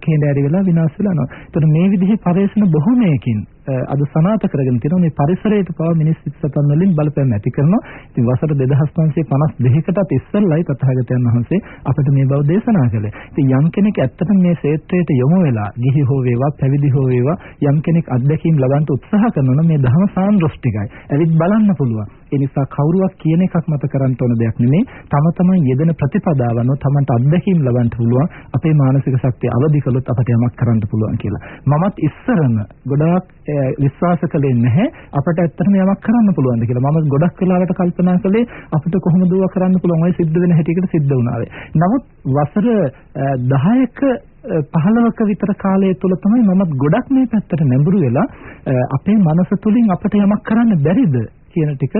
කේන්දෑරි වෙලා විනාශ වෙලා යනවා. ඒතර මේ විදිහේ පරිශ්‍රණ බොහොමයකින් අද සනාත කරගෙන තියෙනවා මේ පරිසරයට පවා මිනිස් සිත්සතන් වලින් බලපෑම් ඇති කරනවා. ඉතින් වසර 2552කටත් ඉස්සෙල්ලයි තථාගතයන් වහන්සේ අපිට මේ බව දේශනා කළේ. ඉතින් යම් කෙනෙක් ඇත්තටම මේ ක්ෂේත්‍රයට යොමු වෙලා ගිහි හෝ වේවා පැවිදි හෝ වේවා යම් කෙනෙක් අත්දැකීම් ලබන්න උත්සාහ කරනවා නම් මේ ධර්ම සාන්දෘෂ්ටිකයි. ඇවිත් බලන්න පුළුවන්. ඒ නිසා කවුරුවක් කියන එකක් මත කරන්න ඕන දෙයක් නෙමෙයි. තම තමන් යෙදෙන ප්‍රතිපදාවන තමන්ට අත්දැකීම් ලබන්න පුළුවන්. අපේ මානසික ශක්තිය අවදි කළොත් අපට යමක් කරන්න පුළුවන් කියලා. මමත් ඉස්සරම ගොඩාක් විශ්වාස කළේ නැහැ අපට ඇත්තටම යමක් කරන්න පුළුවන්ද කියලා. මම ගොඩක් වෙලාවට කල්පනා කළේ අපිට කොහොමද ඒවා කරන්න පුළුවන්. ඔය සිද්ධ වෙන හැටියකට සිද්ධ වුණාවේ. නමුත් වසර 10ක 15ක විතර කාලය තුල තමයි මමත් ගොඩක් මේ පැත්තට නැඹුරු වෙලා අපේ මනස තුලින් අපිට යමක් කරන්න බැරිද කියන ටික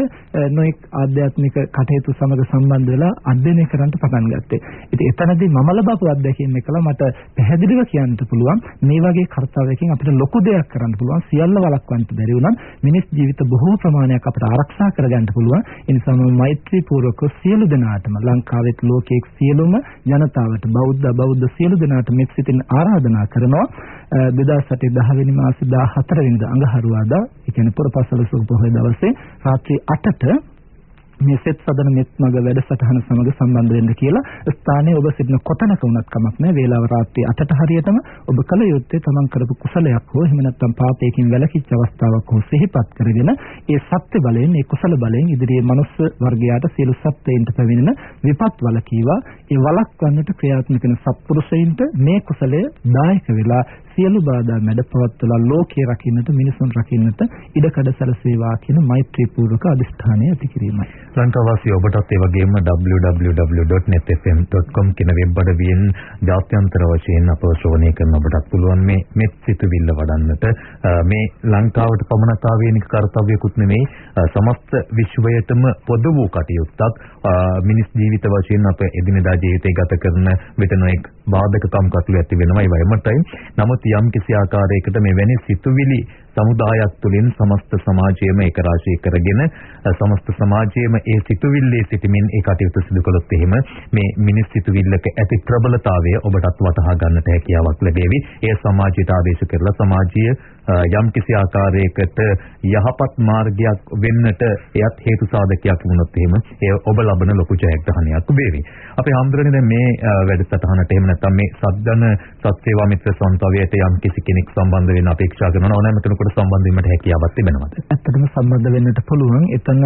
නොඑක් ආධ්‍යාත්මික කටයුතු සමග සම්බන්ධ වෙලා අධ්‍යයනය කරන්න පටන් ගත්තේ. ඉතින් එතනදී මම ලබපු අත්දැකීම් එකලා මට පැහැදිලිව කියන්න පුළුවන් මේ වගේ කාර්යයකින් අපිට ලොකු දෙයක් කරන්න පුළුවන්. සියල්ල වළක්වන්න බැරි වුණත් මිනිස් ජීවිත බොහෝ ප්‍රමාණයක් අපිට ආරක්ෂා කරගන්න පුළුවන්. ඒ නිසා මම මෛත්‍රී පූර්වක සියලු දෙනාටම ලංකාවෙත් ලෝකයේ සියලුම ජනතාවට බෞද්ධ බෞද්ධ සියලු දෙනාට මෙත් සිතින් ආරාධනා කරනවා. 2008 10 වෙනි මාසේ 14 වෙනිදා අඟහරුවාදා ඒ කියන්නේ පුරපසළොස්වක පොහොය දවසේ රාත්‍රී 8ට මේ සෙත් සදන මෙත් මග වැඩසටහන සමග සම්බන්ධ වෙන්න කියලා ස්ථානයේ ඔබ සිටින කොතනක වුණත් කමක් නැහැ වේලාව රාත්‍රී 8ට හරියටම ඔබ කල යුත්තේ තමන් කරපු කුසලයක් හෝ එහෙම නැත්නම් පාපයකින් වැළකීච්ච අවස්ථාවක් හෝ සිහිපත් කරගෙන ඒ සත්‍ය බලයෙන් ඒ කුසල බලයෙන් ඉදිරියේ මනුස්ස වර්ගයාට සියලු සත්‍යයන්ට පැමිණෙන විපත් වලකීවා ඒ වළක්වන්නට ක්‍රියාත්මක වෙන සත්පුරුෂයින්ට මේ කුසලය දායක වෙලා සියලු බාධා මැඩපවත්වලා ලෝකේ රකින්නට මිනිසුන් රකින්නට ඉඩකඩ සැලසේවා කියන මෛත්‍රී පූර්වක අදිෂ්ඨානය ඇති කිරීමයි. ලංකාවාසී ඔබටත් ඒ වගේම www.netfm.com කියන වෙබ් අඩවියෙන් ජාත්‍යන්තර වශයෙන් අපව ශ්‍රවණය කරන ඔබටත් පුළුවන් මේ මෙත් සිතුවිල්ල වඩන්නට. මේ ලංකාවට පමණක් ආවේනික කාර්යයකුත් නෙමෙයි සමස්ත විශ්වයටම පොදු වූ කටයුත්තක්. මිනිස් ජීවිත වශයෙන් අප එදිනෙදා ජීවිතය ගත කරන විට නොඑක් බාධකකම් කටළු ඇති වෙනවා. ඒ වගේමයි. නමුත් යම් කිසි ආකාරයකට මෙවැනි සිතුවිලි සමුදායක් තුළින් සමස්ත සමාජයම ඒක රාශී කරගෙන සමස්ත සමාජයේම ඒ සිතුවිල්ලේ සිටමින් ඒ කටයුතු සිදු කළොත් එහෙම මේ මිනිස් සිතුවිල්ලක ඇති ප්‍රබලතාවය ඔබටත් වටහා ගන්නට හැකියාවක් ලැබේවි. ඒ සමාජයට ආදේශ කරලා සමාජීය යම් කිසි ආකාරයකට යහපත් මාර්ගයක් වෙන්නට එයත් හේතු සාධකයක් වුණොත් එහෙම ඒ ඔබ ලබන ලොකු ජයග්‍රහණයක් වේවි. අපේ හම්දුරනේ දැන් මේ වැඩසටහනට එහෙම නැත්නම් මේ සද්දන සත්‍යවා මිත්‍ර සංසවයට යම් කිසි කෙනෙක් සම්බන්ධ වෙන්න අපේක්ෂා කරනවා ඕනෑම කෙනෙකුට සම්බන්ධ වීමට හැකියාවක් තිබෙනවද? ඇත්තටම සම්බන්ධ වෙන්නට පුළුවන්. එතන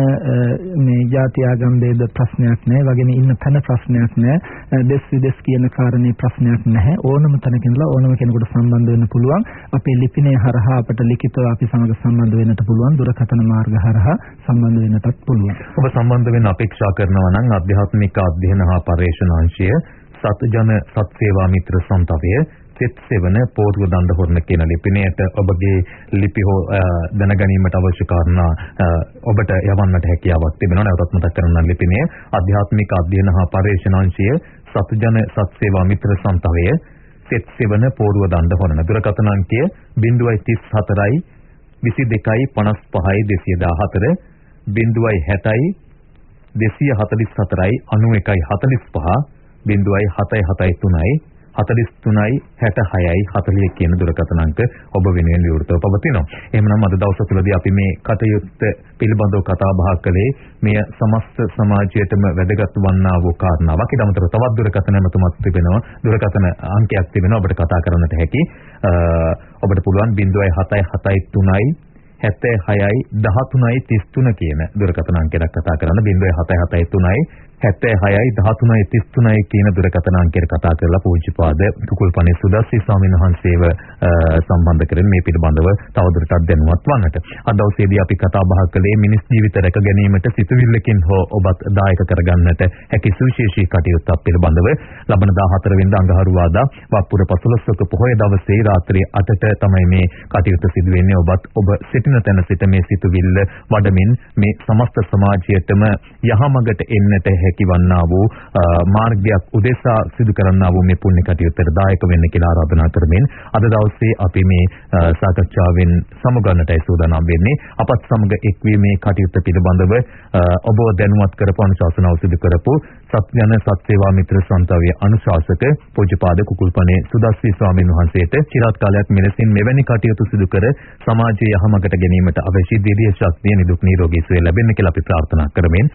මේ ಜಾති ආගම් ભેද ප්‍රශ්නයක් නැහැ. වගේම ඉන්න තැන ප්‍රශ්නයක් නැහැ. දෙස් විදෙස් කියන කාරණේ ප්‍රශ්නයක් නැහැ. ඕනම තැනක ඉඳලා ඕනම කෙනෙකුට සම්බන්ධ වෙන්න පුළුවන්. අපේ ලිපිණය හරහා අපට ලිඛිතව අපි සමග සම්බන්ධ වෙන්නට පුළුවන්. දුරකථන මාර්ග හරහා සම්බන්ධ වෙන්නටත් පුළුවන්. ඔබ සම්බන්ධ වෙන්න අපේක්ෂා කරනවා නම් ආධ්‍යාත්මික අධ්‍යයන හා පර්යේෂණ අංශය සත්ජන සත්සේවා මිත්‍ර සම්තවය සෙත් සෙවන පෝරුව දණ්ඩ හොරණ කියන ලිපිණයට ඔබගේ ලිපි හෝ දැනගැනීමට අවශ්‍ය කාරණා ඔබට යවන්නට හැකියාවක් තිබෙනවා නැවතත් මතක් කරගන්න ලිපිණය අධ්‍යාත්මික අධ්‍යයන හා පර්යේෂණාංශය සත්ජන සත්සේවා මිත්‍ර සම්තවය සෙත් සෙවන පෝරුව දණ්ඩ හොරණ. දුරකථන අංකය 034යි 22යි 55යි 214 060යි 244යි 91යි 45 0.773යි 43යි 66යි 40 කියන දුරකථන අංක ඔබ වෙනුවෙන් විවෘතව පවතිනවා. එහෙමනම් අද දවස තුළදී අපි මේ කටයුත්ත පිළිබඳව කතා බහ කළේ මෙය සමස්ත සමාජයටම වැදගත් වන්නා වූ කාරණාවක්. ඊට අමතරව තවත් දුරකථන නැමතුමක් තිබෙනවා. දුරකථන අංකයක් තිබෙනවා ඔබට කතා කරන්නට හැකි. ඔබට පුළුවන් 0.77 76යි 13යි 33 කියන දුරකථන අංකයට කතා කරන්න 0.77 76යි 13යි 33යි කියන දුරකථන අංකයට කතා කරලා පූජ්‍යපාද තුකුල්පනේ සුදස්සි ස්වාමීන් වහන්සේව සම්බන්ධ කරගෙන මේ පිළිබඳව තවදුරටත් දැනුවත් වන්නට. අද දවසේදී අපි කතා බහ කළේ මිනිස් ජීවිත රැක ගැනීමට සිතුවිල්ලකින් හෝ ඔබත් දායක කරගන්නට හැකි සුවිශේෂී කටයුත්තක් පිළිබඳව ලබන 14 වෙනිදා අඟහරුවාදා වප්පුර 15ක පොහොය දවසේ රාත්‍රී 8ට තමයි මේ කටයුත්ත සිදු වෙන්නේ. ඔබත් ඔබ සිටින තැන සිට මේ සිතුවිල්ල වඩමින් මේ සමස්ත සමාජයටම යහමඟට එන්නට හැකිවන්නා වූ මාර්ගයක් උදෙසා සිදු කරන්නා වූ මේ පුණ්‍ය කටයුත්තට දායක වෙන්න කියලා ආරාධනා කරමින් අද දවසේ අපි මේ සාකච්ඡාවෙන් සමුගන්නටයි සූදානම් වෙන්නේ. අපත් සමග එක්වීමේ කටයුත්ත පිළිබඳව ඔබ දැනුවත් කරපු අනුශාසනාව සිදු කරපු සත්‍යන සත්සේවා මිත්‍ර සංතාවයේ අනුශාසක පූජ්‍යපාද කුකුල්පනේ සුදස්සී ස්වාමීන් වහන්සේට চিරාත් කාලයක් මෙලෙසින් මෙවැනි කටයුතු සිදු කර සමාජයේ යහමඟට ගැනීමට අවශ්‍ය දීර්ඝ ශක්තිය නිදුක් නිරෝගී සුවය ලැබෙන්න කියලා අපි ප්‍රාර්ථනා කරමින්